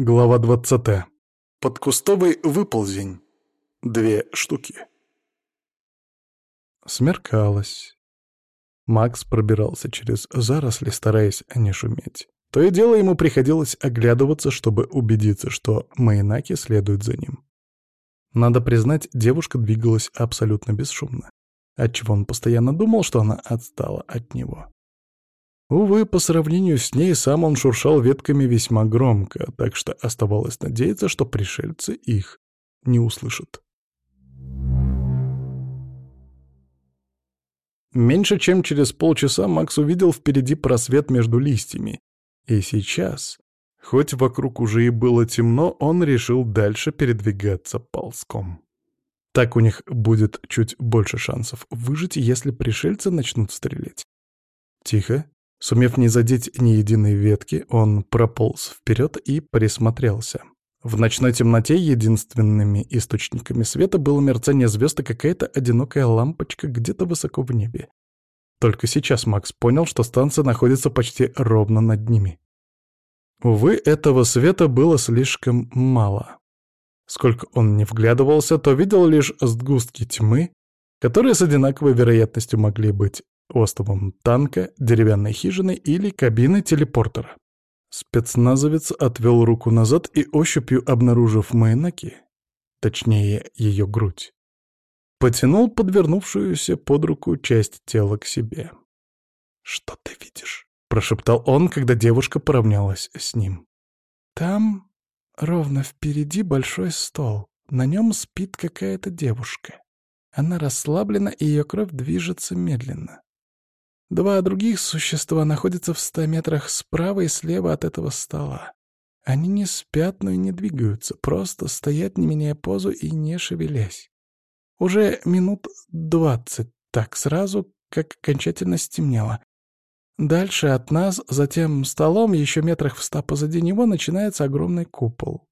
Глава 20. Подкустовый выползень. Две штуки. Смеркалось. Макс пробирался через заросли, стараясь не шуметь. То и дело ему приходилось оглядываться, чтобы убедиться, что Майнаки следует за ним. Надо признать, девушка двигалась абсолютно бесшумно, отчего он постоянно думал, что она отстала от него. Увы, по сравнению с ней сам он шуршал ветками весьма громко, так что оставалось надеяться, что пришельцы их не услышат. Меньше чем через полчаса Макс увидел впереди просвет между листьями. И сейчас, хоть вокруг уже и было темно, он решил дальше передвигаться ползком. Так у них будет чуть больше шансов выжить, если пришельцы начнут стрелять. Тихо, Сумев не задеть ни единой ветки, он прополз вперед и присмотрелся. В ночной темноте единственными источниками света было мерцание звезд и какая-то одинокая лампочка где-то высоко в небе. Только сейчас Макс понял, что станция находится почти ровно над ними. Увы, этого света было слишком мало. Сколько он не вглядывался, то видел лишь сгустки тьмы, которые с одинаковой вероятностью могли быть остовом танка, деревянной хижины или кабины телепортера. Спецназовец отвел руку назад и ощупью обнаружив Майнаки, точнее ее грудь, потянул подвернувшуюся под руку часть тела к себе. «Что ты видишь?» — прошептал он, когда девушка поравнялась с ним. «Там, ровно впереди, большой стол. На нем спит какая-то девушка. Она расслаблена, и ее кровь движется медленно. Два других существа находятся в ста метрах справа и слева от этого стола. Они не спят, но и не двигаются, просто стоят, не меняя позу и не шевелясь. Уже минут двадцать так сразу, как окончательно стемнело. Дальше от нас, затем столом, еще метрах в ста позади него, начинается огромный купол.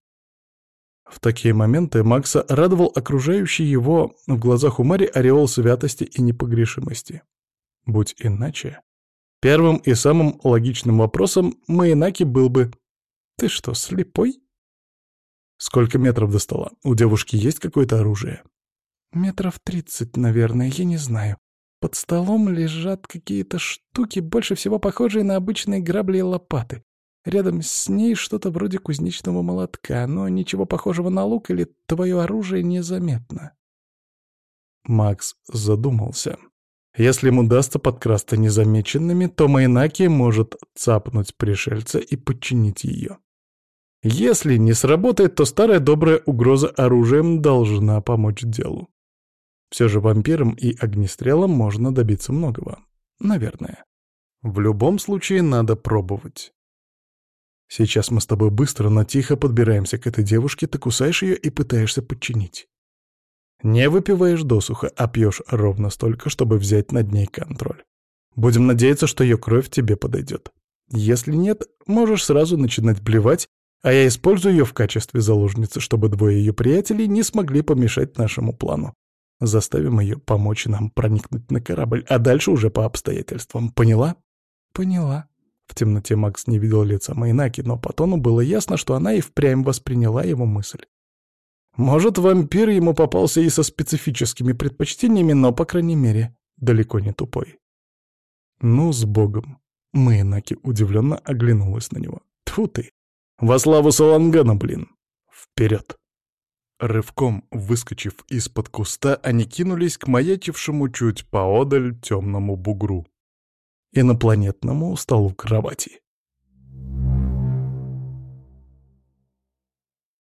В такие моменты Макса радовал окружающий его в глазах у Мари ореол святости и непогрешимости. Будь иначе, первым и самым логичным вопросом Майнаки был бы «Ты что, слепой?» «Сколько метров до стола? У девушки есть какое-то оружие?» «Метров тридцать, наверное, я не знаю. Под столом лежат какие-то штуки, больше всего похожие на обычные грабли и лопаты. Рядом с ней что-то вроде кузнечного молотка, но ничего похожего на лук или твое оружие незаметно». Макс задумался. Если ему удастся подкрасться незамеченными, то Майнаки может цапнуть пришельца и подчинить ее. Если не сработает, то старая добрая угроза оружием должна помочь делу. Все же вампиром и огнестрелом можно добиться многого. Наверное. В любом случае надо пробовать. Сейчас мы с тобой быстро, но тихо подбираемся к этой девушке, ты кусаешь ее и пытаешься подчинить. Не выпиваешь досуха, а пьешь ровно столько, чтобы взять над ней контроль. Будем надеяться, что ее кровь тебе подойдет. Если нет, можешь сразу начинать блевать, а я использую ее в качестве заложницы, чтобы двое ее приятелей не смогли помешать нашему плану. Заставим ее помочь нам проникнуть на корабль, а дальше уже по обстоятельствам. Поняла? Поняла. В темноте Макс не видел лица Майнаки, но по тону было ясно, что она и впрямь восприняла его мысль. Может, вампир ему попался и со специфическими предпочтениями, но, по крайней мере, далеко не тупой. Ну, с богом. Мэйнаки удивленно оглянулась на него. Тьфу ты! Во славу Салангана, блин! Вперед! Рывком выскочив из-под куста, они кинулись к маячившему чуть поодаль темному бугру. Инопланетному столу кровати.